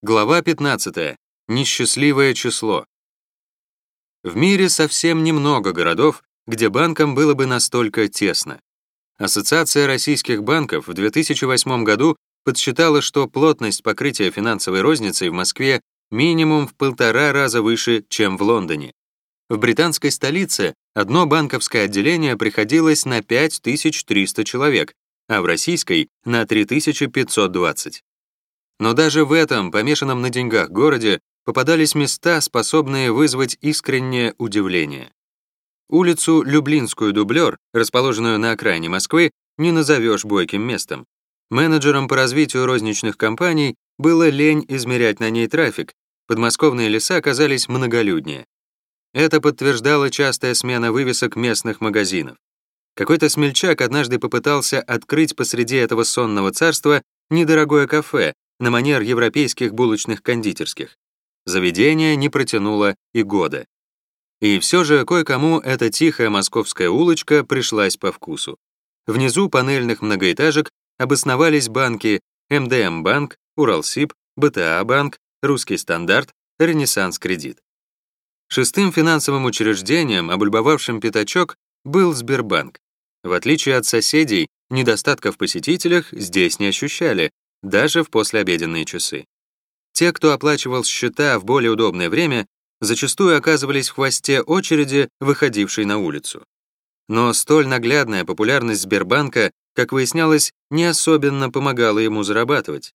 Глава 15. Несчастливое число. В мире совсем немного городов, где банкам было бы настолько тесно. Ассоциация российских банков в 2008 году подсчитала, что плотность покрытия финансовой розницей в Москве минимум в полтора раза выше, чем в Лондоне. В британской столице одно банковское отделение приходилось на 5300 человек, а в российской — на 3520. Но даже в этом, помешанном на деньгах городе, попадались места, способные вызвать искреннее удивление. Улицу Люблинскую дублер, расположенную на окраине Москвы, не назовешь бойким местом. Менеджерам по развитию розничных компаний было лень измерять на ней трафик, подмосковные леса оказались многолюднее. Это подтверждала частая смена вывесок местных магазинов. Какой-то смельчак однажды попытался открыть посреди этого сонного царства недорогое кафе, на манер европейских булочных кондитерских. Заведение не протянуло и года. И все же кое-кому эта тихая московская улочка пришлась по вкусу. Внизу панельных многоэтажек обосновались банки МДМ-банк, Уралсиб, БТА-банк, Русский стандарт, Ренессанс Кредит. Шестым финансовым учреждением, облюбовавшим пятачок, был Сбербанк. В отличие от соседей, недостатков в посетителях здесь не ощущали, даже в послеобеденные часы. Те, кто оплачивал счета в более удобное время, зачастую оказывались в хвосте очереди, выходившей на улицу. Но столь наглядная популярность Сбербанка, как выяснялось, не особенно помогала ему зарабатывать.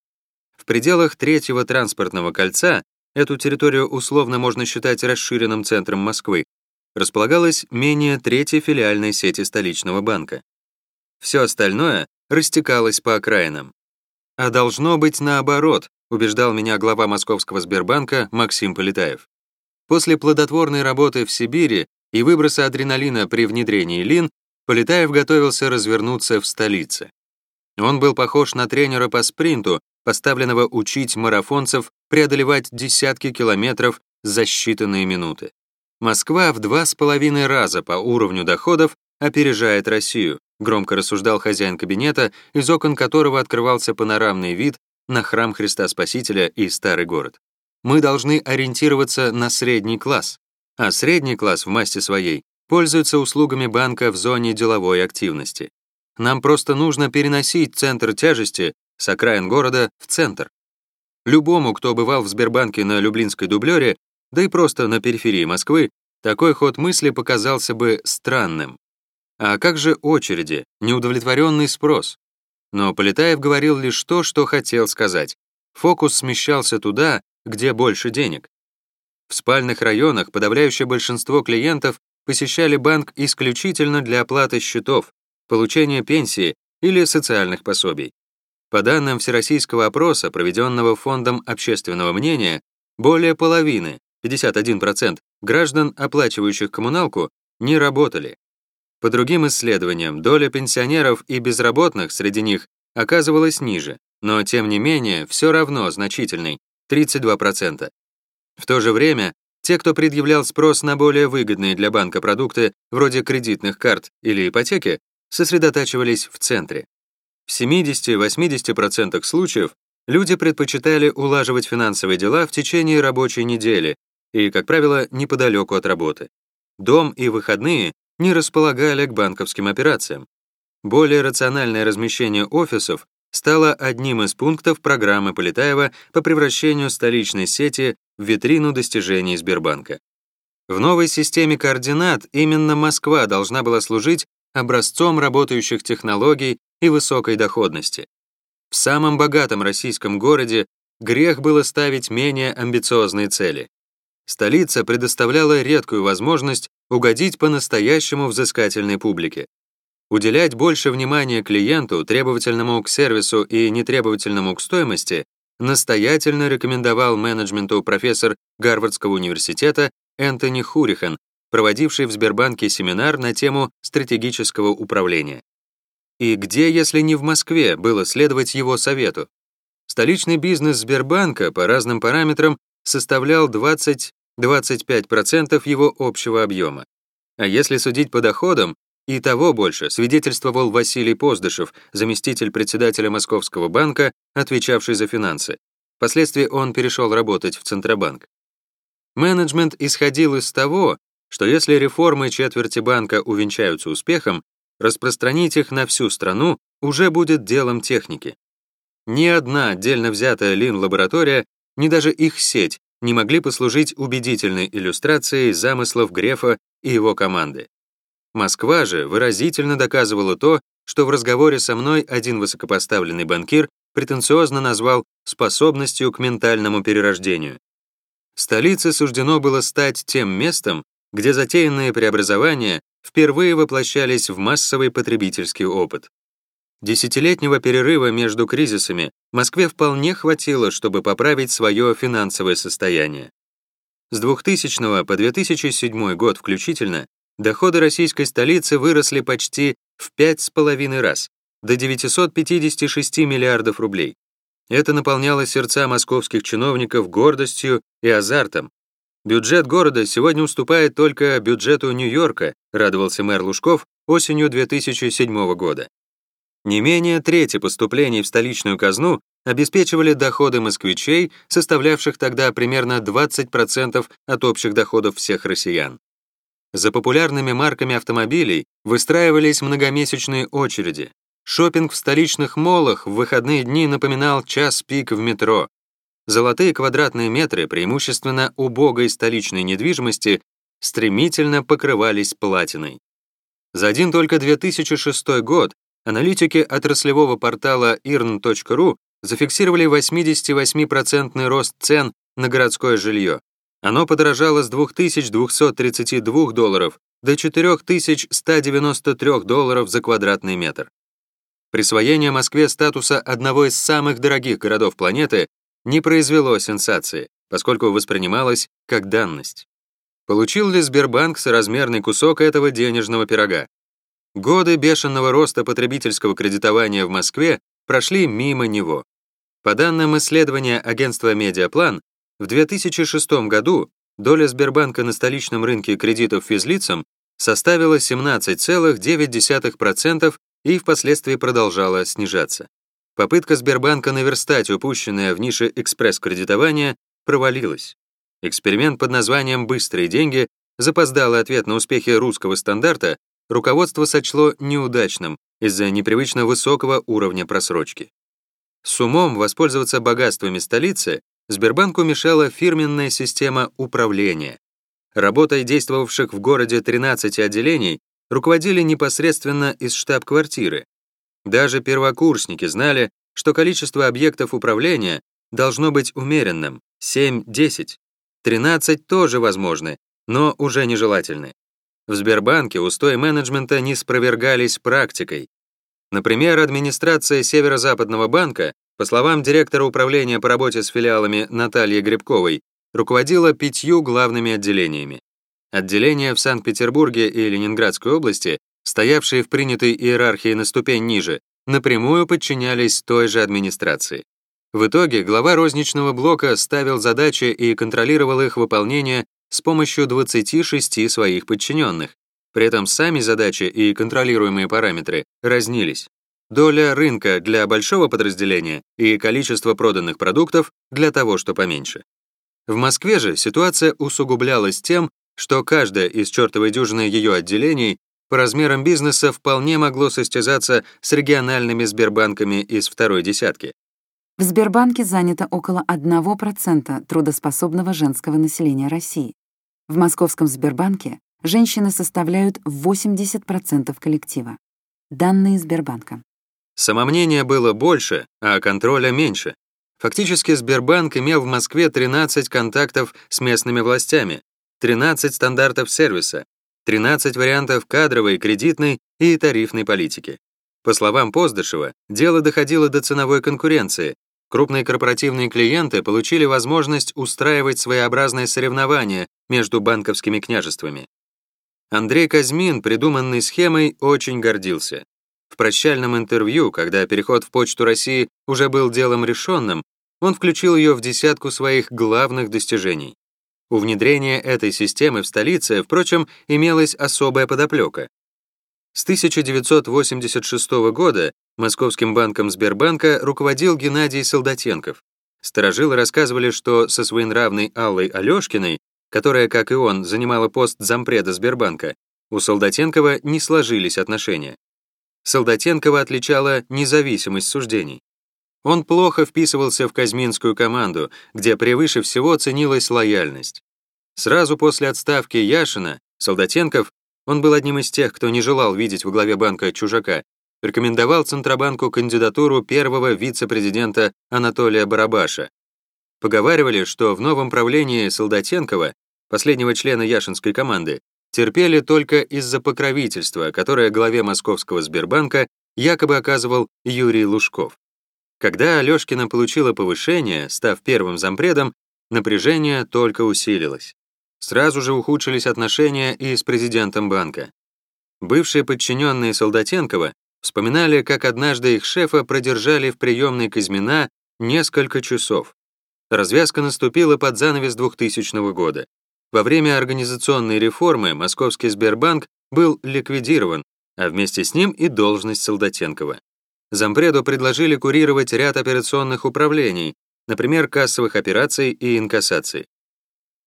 В пределах третьего транспортного кольца, эту территорию условно можно считать расширенным центром Москвы, располагалась менее третьей филиальной сети столичного банка. Все остальное растекалось по окраинам. А должно быть наоборот, убеждал меня глава Московского Сбербанка Максим Полетаев. После плодотворной работы в Сибири и выброса адреналина при внедрении лин, Полетаев готовился развернуться в столице. Он был похож на тренера по спринту, поставленного учить марафонцев преодолевать десятки километров за считанные минуты. Москва в два с половиной раза по уровню доходов опережает Россию, громко рассуждал хозяин кабинета, из окон которого открывался панорамный вид на храм Христа Спасителя и старый город. Мы должны ориентироваться на средний класс, а средний класс в массе своей пользуется услугами банка в зоне деловой активности. Нам просто нужно переносить центр тяжести с окраин города в центр. Любому, кто бывал в Сбербанке на Люблинской дублере, да и просто на периферии Москвы, такой ход мысли показался бы странным. А как же очереди, неудовлетворенный спрос? Но Полетаев говорил лишь то, что хотел сказать. Фокус смещался туда, где больше денег. В спальных районах подавляющее большинство клиентов посещали банк исключительно для оплаты счетов, получения пенсии или социальных пособий. По данным всероссийского опроса, проведенного Фондом общественного мнения, более половины, 51%, граждан, оплачивающих коммуналку, не работали. По другим исследованиям, доля пенсионеров и безработных среди них оказывалась ниже, но тем не менее все равно значительной — 32%. В то же время, те, кто предъявлял спрос на более выгодные для банка продукты, вроде кредитных карт или ипотеки, сосредотачивались в центре. В 70-80% случаев люди предпочитали улаживать финансовые дела в течение рабочей недели и, как правило, неподалеку от работы. Дом и выходные не располагали к банковским операциям. Более рациональное размещение офисов стало одним из пунктов программы Полетаева по превращению столичной сети в витрину достижений Сбербанка. В новой системе координат именно Москва должна была служить образцом работающих технологий и высокой доходности. В самом богатом российском городе грех было ставить менее амбициозные цели. Столица предоставляла редкую возможность угодить по-настоящему взыскательной публике. Уделять больше внимания клиенту, требовательному к сервису и нетребовательному к стоимости, настоятельно рекомендовал менеджменту профессор Гарвардского университета Энтони Хурихан, проводивший в Сбербанке семинар на тему стратегического управления. И где, если не в Москве, было следовать его совету? Столичный бизнес Сбербанка по разным параметрам составлял 20 25% его общего объема. А если судить по доходам, и того больше, свидетельствовал Василий Поздышев, заместитель председателя Московского банка, отвечавший за финансы. Впоследствии он перешел работать в Центробанк. Менеджмент исходил из того, что если реформы четверти банка увенчаются успехом, распространить их на всю страну уже будет делом техники. Ни одна отдельно взятая лин-лаборатория, ни даже их сеть не могли послужить убедительной иллюстрацией замыслов Грефа и его команды. Москва же выразительно доказывала то, что в разговоре со мной один высокопоставленный банкир претенциозно назвал способностью к ментальному перерождению. Столице суждено было стать тем местом, где затеянные преобразования впервые воплощались в массовый потребительский опыт. Десятилетнего перерыва между кризисами Москве вполне хватило, чтобы поправить свое финансовое состояние. С 2000 по 2007 год включительно доходы российской столицы выросли почти в 5,5 раз, до 956 миллиардов рублей. Это наполняло сердца московских чиновников гордостью и азартом. Бюджет города сегодня уступает только бюджету Нью-Йорка, радовался мэр Лужков осенью 2007 года. Не менее трети поступлений в столичную казну обеспечивали доходы москвичей, составлявших тогда примерно 20% от общих доходов всех россиян. За популярными марками автомобилей выстраивались многомесячные очереди. Шопинг в столичных молах в выходные дни напоминал час пик в метро. Золотые квадратные метры, преимущественно убогой столичной недвижимости, стремительно покрывались платиной. За один только 2006 год Аналитики отраслевого портала irn.ru зафиксировали 88% рост цен на городское жилье. Оно подорожало с 2232 долларов до 4193 долларов за квадратный метр. Присвоение Москве статуса одного из самых дорогих городов планеты не произвело сенсации, поскольку воспринималось как данность. Получил ли Сбербанк соразмерный кусок этого денежного пирога? Годы бешеного роста потребительского кредитования в Москве прошли мимо него. По данным исследования агентства «Медиаплан», в 2006 году доля Сбербанка на столичном рынке кредитов физлицам составила 17,9% и впоследствии продолжала снижаться. Попытка Сбербанка наверстать упущенное в нише экспресс-кредитования провалилась. Эксперимент под названием «Быстрые деньги» запоздалый ответ на успехи русского стандарта руководство сочло неудачным из-за непривычно высокого уровня просрочки. С умом воспользоваться богатствами столицы Сбербанку мешала фирменная система управления. Работой действовавших в городе 13 отделений руководили непосредственно из штаб-квартиры. Даже первокурсники знали, что количество объектов управления должно быть умеренным — 7-10. 13 тоже возможны, но уже нежелательны. В Сбербанке устои менеджмента не спровергались практикой. Например, администрация Северо-Западного банка, по словам директора управления по работе с филиалами Натальи Грибковой, руководила пятью главными отделениями. Отделения в Санкт-Петербурге и Ленинградской области, стоявшие в принятой иерархии на ступень ниже, напрямую подчинялись той же администрации. В итоге глава розничного блока ставил задачи и контролировал их выполнение с помощью 26 своих подчиненных. При этом сами задачи и контролируемые параметры разнились. Доля рынка для большого подразделения и количество проданных продуктов для того, что поменьше. В Москве же ситуация усугублялась тем, что каждое из чертовой дюжины ее отделений по размерам бизнеса вполне могло состязаться с региональными Сбербанками из второй десятки. В Сбербанке занято около 1% трудоспособного женского населения России. В московском Сбербанке женщины составляют 80% коллектива. Данные Сбербанка. Самомнения было больше, а контроля меньше. Фактически Сбербанк имел в Москве 13 контактов с местными властями, 13 стандартов сервиса, 13 вариантов кадровой, кредитной и тарифной политики. По словам Поздышева, дело доходило до ценовой конкуренции, Крупные корпоративные клиенты получили возможность устраивать своеобразные соревнования между банковскими княжествами. Андрей Казьмин придуманной схемой очень гордился. В прощальном интервью, когда переход в Почту России уже был делом решенным, он включил ее в десятку своих главных достижений. У внедрения этой системы в столице, впрочем, имелась особая подоплека. С 1986 года Московским банком Сбербанка руководил Геннадий Солдатенков. Старожилы рассказывали, что со своенравной Аллой Алёшкиной, которая, как и он, занимала пост зампреда Сбербанка, у Солдатенкова не сложились отношения. Солдатенкова отличала независимость суждений. Он плохо вписывался в Казминскую команду, где превыше всего ценилась лояльность. Сразу после отставки Яшина Солдатенков, он был одним из тех, кто не желал видеть во главе банка чужака, рекомендовал Центробанку кандидатуру первого вице-президента Анатолия Барабаша. Поговаривали, что в новом правлении Солдатенкова, последнего члена Яшинской команды, терпели только из-за покровительства, которое главе московского Сбербанка якобы оказывал Юрий Лужков. Когда Алёшкина получила повышение, став первым зампредом, напряжение только усилилось. Сразу же ухудшились отношения и с президентом банка. Бывшие подчиненные Солдатенкова вспоминали, как однажды их шефа продержали в приемной Казьмина несколько часов. Развязка наступила под занавес 2000 года. Во время организационной реформы Московский Сбербанк был ликвидирован, а вместе с ним и должность Солдатенкова. Зампреду предложили курировать ряд операционных управлений, например, кассовых операций и инкассаций.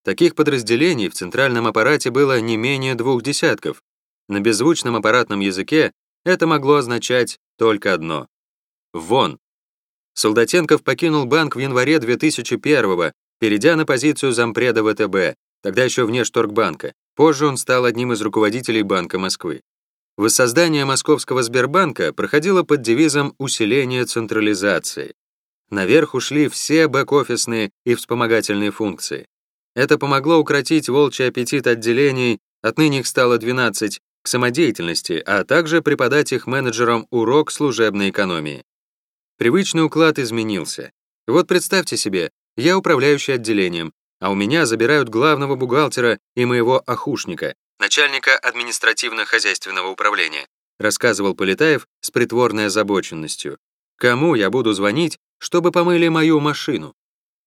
Таких подразделений в центральном аппарате было не менее двух десятков. На беззвучном аппаратном языке это могло означать только одно — «вон». Солдатенков покинул банк в январе 2001 перейдя на позицию зампреда ВТБ, тогда еще вне Шторгбанка. Позже он стал одним из руководителей Банка Москвы. Воссоздание московского Сбербанка проходило под девизом усиления централизации». Наверх ушли все бэк-офисные и вспомогательные функции. Это помогло укротить волчий аппетит отделений, отныне их стало 12, к самодеятельности, а также преподать их менеджерам урок служебной экономии. Привычный уклад изменился. Вот представьте себе, я управляющий отделением, а у меня забирают главного бухгалтера и моего охушника, начальника административно-хозяйственного управления, рассказывал Полетаев с притворной озабоченностью. Кому я буду звонить, чтобы помыли мою машину?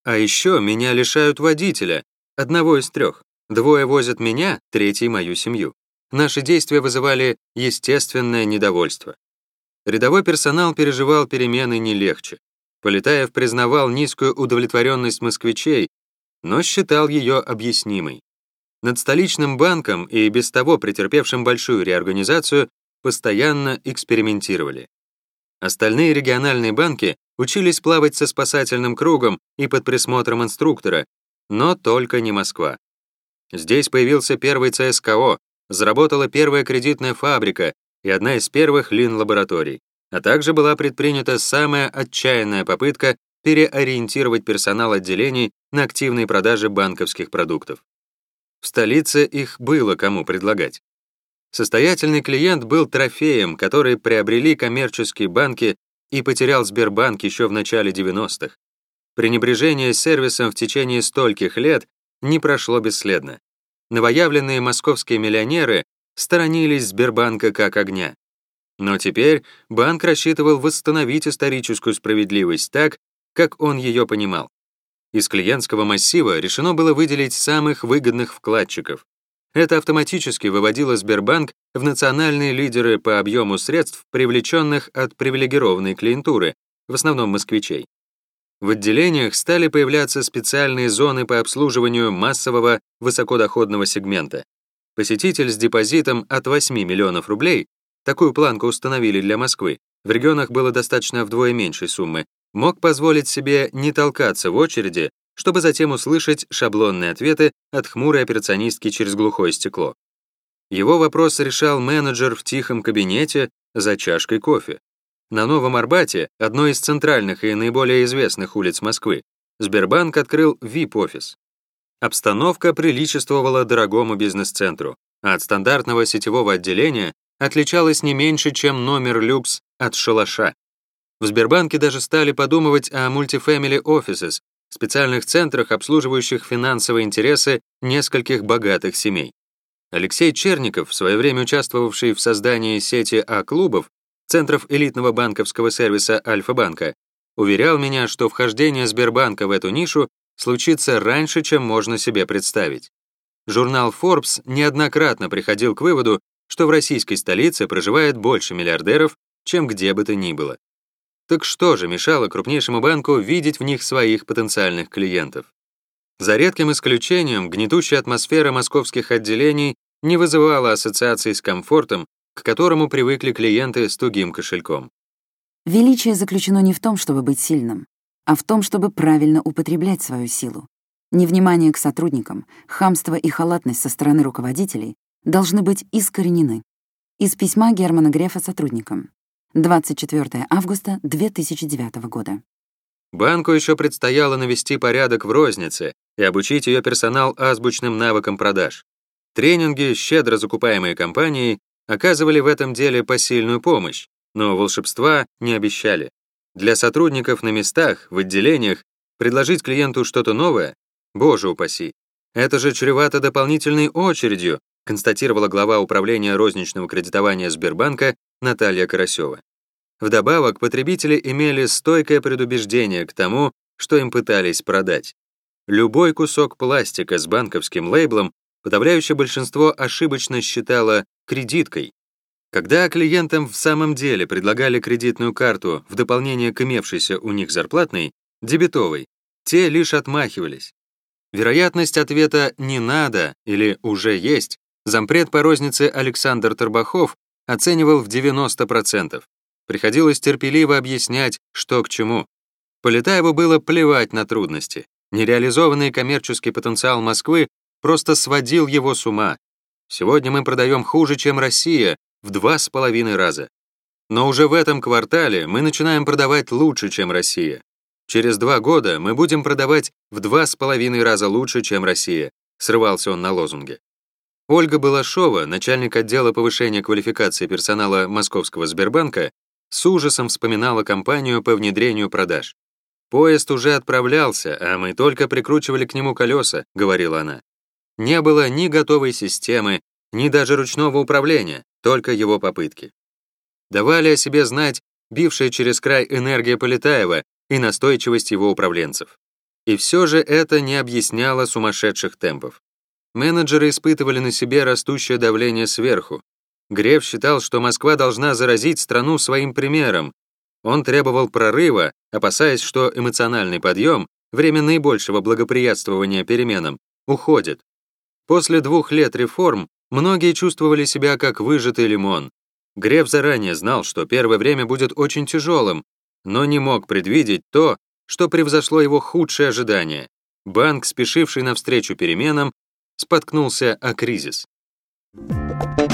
А еще меня лишают водителя, одного из трех. Двое возят меня, третий — мою семью. Наши действия вызывали естественное недовольство. Рядовой персонал переживал перемены не легче. Полетаев признавал низкую удовлетворенность москвичей, но считал ее объяснимой. Над столичным банком и без того претерпевшим большую реорганизацию постоянно экспериментировали. Остальные региональные банки учились плавать со спасательным кругом и под присмотром инструктора, но только не Москва. Здесь появился первый ЦСКО, заработала первая кредитная фабрика и одна из первых лин-лабораторий, а также была предпринята самая отчаянная попытка переориентировать персонал отделений на активные продажи банковских продуктов. В столице их было кому предлагать. Состоятельный клиент был трофеем, который приобрели коммерческие банки и потерял Сбербанк еще в начале 90-х. Пренебрежение сервисом в течение стольких лет не прошло бесследно. Новоявленные московские миллионеры сторонились Сбербанка как огня. Но теперь банк рассчитывал восстановить историческую справедливость так, как он ее понимал. Из клиентского массива решено было выделить самых выгодных вкладчиков. Это автоматически выводило Сбербанк в национальные лидеры по объему средств, привлеченных от привилегированной клиентуры, в основном москвичей. В отделениях стали появляться специальные зоны по обслуживанию массового высокодоходного сегмента. Посетитель с депозитом от 8 миллионов рублей, такую планку установили для Москвы, в регионах было достаточно вдвое меньшей суммы, мог позволить себе не толкаться в очереди, чтобы затем услышать шаблонные ответы от хмурой операционистки через глухое стекло. Его вопрос решал менеджер в тихом кабинете за чашкой кофе. На Новом Арбате, одной из центральных и наиболее известных улиц Москвы, Сбербанк открыл VIP-офис. Обстановка приличествовала дорогому бизнес-центру, а от стандартного сетевого отделения отличалась не меньше, чем номер люкс от шалаша. В Сбербанке даже стали подумывать о multifamily offices, специальных центрах, обслуживающих финансовые интересы нескольких богатых семей. Алексей Черников, в свое время участвовавший в создании сети А-клубов, центров элитного банковского сервиса Альфа-банка, уверял меня, что вхождение Сбербанка в эту нишу случится раньше, чем можно себе представить. Журнал Forbes неоднократно приходил к выводу, что в российской столице проживает больше миллиардеров, чем где бы то ни было. Так что же мешало крупнейшему банку видеть в них своих потенциальных клиентов? За редким исключением, гнетущая атмосфера московских отделений не вызывала ассоциаций с комфортом, к которому привыкли клиенты с тугим кошельком. Величие заключено не в том, чтобы быть сильным, а в том, чтобы правильно употреблять свою силу. Невнимание к сотрудникам, хамство и халатность со стороны руководителей должны быть искоренены. Из письма Германа Грефа сотрудникам. 24 августа 2009 года. Банку еще предстояло навести порядок в рознице и обучить ее персонал азбучным навыкам продаж. Тренинги, щедро закупаемые компанией, оказывали в этом деле посильную помощь, но волшебства не обещали. Для сотрудников на местах, в отделениях, предложить клиенту что-то новое, боже упаси, это же чревато дополнительной очередью, констатировала глава управления розничного кредитования Сбербанка Наталья Карасева. Вдобавок, потребители имели стойкое предубеждение к тому, что им пытались продать. Любой кусок пластика с банковским лейблом подавляющее большинство ошибочно считало кредиткой. Когда клиентам в самом деле предлагали кредитную карту в дополнение к имевшейся у них зарплатной, дебетовой, те лишь отмахивались. Вероятность ответа «не надо» или «уже есть» зампред по рознице Александр Торбахов оценивал в 90%. Приходилось терпеливо объяснять, что к чему. Полетаеву было плевать на трудности. Нереализованный коммерческий потенциал Москвы просто сводил его с ума. Сегодня мы продаем хуже, чем Россия, в два с половиной раза. Но уже в этом квартале мы начинаем продавать лучше, чем Россия. Через два года мы будем продавать в два с половиной раза лучше, чем Россия, срывался он на лозунге. Ольга Балашова, начальник отдела повышения квалификации персонала Московского Сбербанка, с ужасом вспоминала кампанию по внедрению продаж. «Поезд уже отправлялся, а мы только прикручивали к нему колеса», — говорила она. Не было ни готовой системы, ни даже ручного управления, только его попытки. Давали о себе знать бившая через край энергия Полетаева и настойчивость его управленцев. И все же это не объясняло сумасшедших темпов. Менеджеры испытывали на себе растущее давление сверху. Греф считал, что Москва должна заразить страну своим примером. Он требовал прорыва, опасаясь, что эмоциональный подъем, время наибольшего благоприятствования переменам, уходит. После двух лет реформ многие чувствовали себя как выжатый лимон. Греф заранее знал, что первое время будет очень тяжелым, но не мог предвидеть то, что превзошло его худшие ожидания. Банк, спешивший навстречу переменам, споткнулся о кризис. Thank you